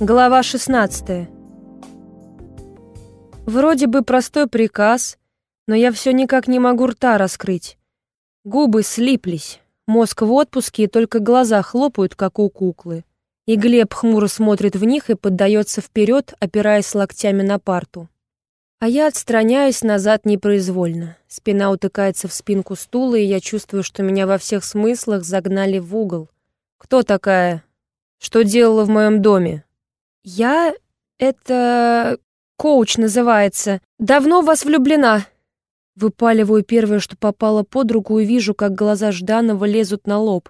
Глава 16. Вроде бы простой приказ, но я все никак не могу рта раскрыть. Губы слиплись, мозг в отпуске, и только глаза хлопают, как у куклы. И Глеб хмуро смотрит в них и поддается вперед, опираясь локтями на парту. А я отстраняюсь назад непроизвольно. Спина утыкается в спинку стула, и я чувствую, что меня во всех смыслах загнали в угол. «Кто такая? Что делала в моем доме?» «Я... это... коуч называется. Давно в вас влюблена». Выпаливаю первое, что попало под руку, и вижу, как глаза Жданова лезут на лоб.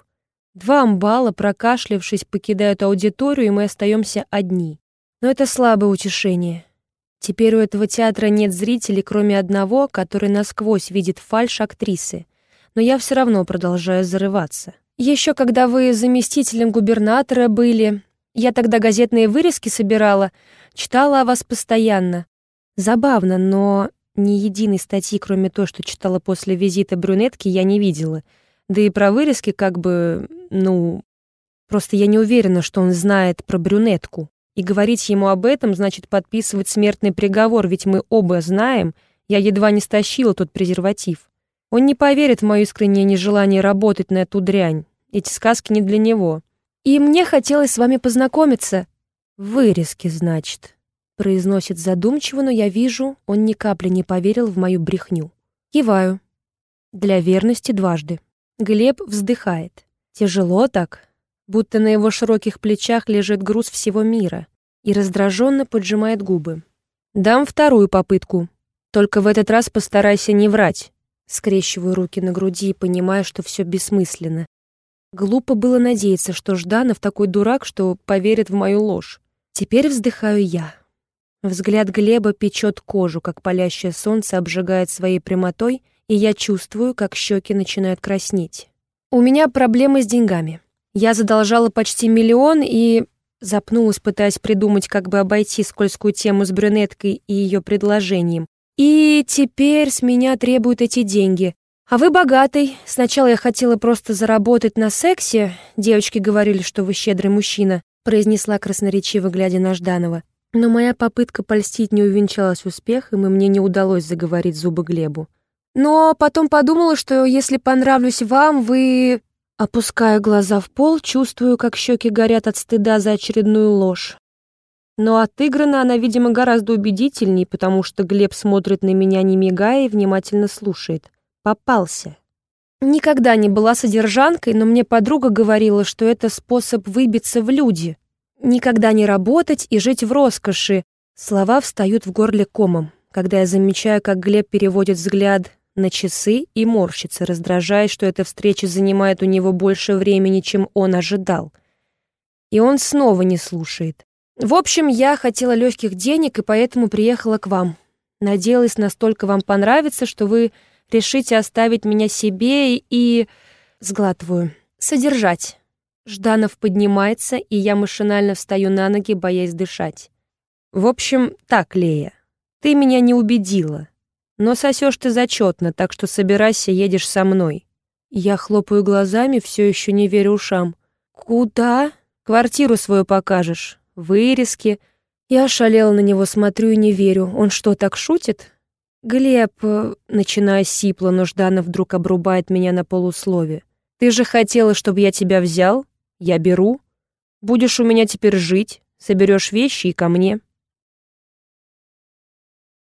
Два амбала, прокашлявшись, покидают аудиторию, и мы остаемся одни. Но это слабое утешение. Теперь у этого театра нет зрителей, кроме одного, который насквозь видит фальшь актрисы. Но я все равно продолжаю зарываться. Еще когда вы заместителем губернатора были, я тогда газетные вырезки собирала, читала о вас постоянно. Забавно, но ни единой статьи, кроме той, что читала после визита брюнетки, я не видела. Да и про вырезки как бы, ну... Просто я не уверена, что он знает про брюнетку. И говорить ему об этом значит подписывать смертный приговор, ведь мы оба знаем, я едва не стащила тот презерватив. Он не поверит в мое искреннее нежелание работать на эту дрянь. Эти сказки не для него. И мне хотелось с вами познакомиться. Вырезки, значит, произносит задумчиво, но я вижу, он ни капли не поверил в мою брехню. Киваю. Для верности дважды. Глеб вздыхает. Тяжело так, будто на его широких плечах лежит груз всего мира, и раздраженно поджимает губы. Дам вторую попытку. Только в этот раз постарайся не врать. Скрещиваю руки на груди и понимаю, что все бессмысленно. Глупо было надеяться, что Жданов такой дурак, что поверит в мою ложь. Теперь вздыхаю я. Взгляд Глеба печет кожу, как палящее солнце обжигает своей прямотой, и я чувствую, как щеки начинают краснеть. У меня проблемы с деньгами. Я задолжала почти миллион и запнулась, пытаясь придумать, как бы обойти скользкую тему с брюнеткой и ее предложением. И теперь с меня требуют эти деньги. «А вы богатый. Сначала я хотела просто заработать на сексе. Девочки говорили, что вы щедрый мужчина», произнесла красноречиво, глядя на Жданова. Но моя попытка польстить не увенчалась успехом, и мне не удалось заговорить зубы Глебу. «Но потом подумала, что если понравлюсь вам, вы...» Опускаю глаза в пол, чувствую, как щеки горят от стыда за очередную ложь. Но отыграна она, видимо, гораздо убедительней, потому что Глеб смотрит на меня, не мигая, и внимательно слушает попался. Никогда не была содержанкой, но мне подруга говорила, что это способ выбиться в люди. Никогда не работать и жить в роскоши. Слова встают в горле комом, когда я замечаю, как Глеб переводит взгляд на часы и морщится, раздражаясь, что эта встреча занимает у него больше времени, чем он ожидал. И он снова не слушает. В общем, я хотела легких денег и поэтому приехала к вам. Надеялась настолько вам понравится, что вы решите оставить меня себе и... Сглатываю. Содержать. Жданов поднимается, и я машинально встаю на ноги, боясь дышать. В общем, так, Лея, ты меня не убедила. Но сосешь ты зачетно, так что собирайся, едешь со мной. Я хлопаю глазами, все еще не верю ушам. Куда? Квартиру свою покажешь. Вырезки. Я ошалела на него, смотрю и не верю. Он что, так шутит? «Глеб...» э, — начиная сипло, но Жданов вдруг обрубает меня на полуслове. «Ты же хотела, чтобы я тебя взял? Я беру. Будешь у меня теперь жить, соберешь вещи и ко мне».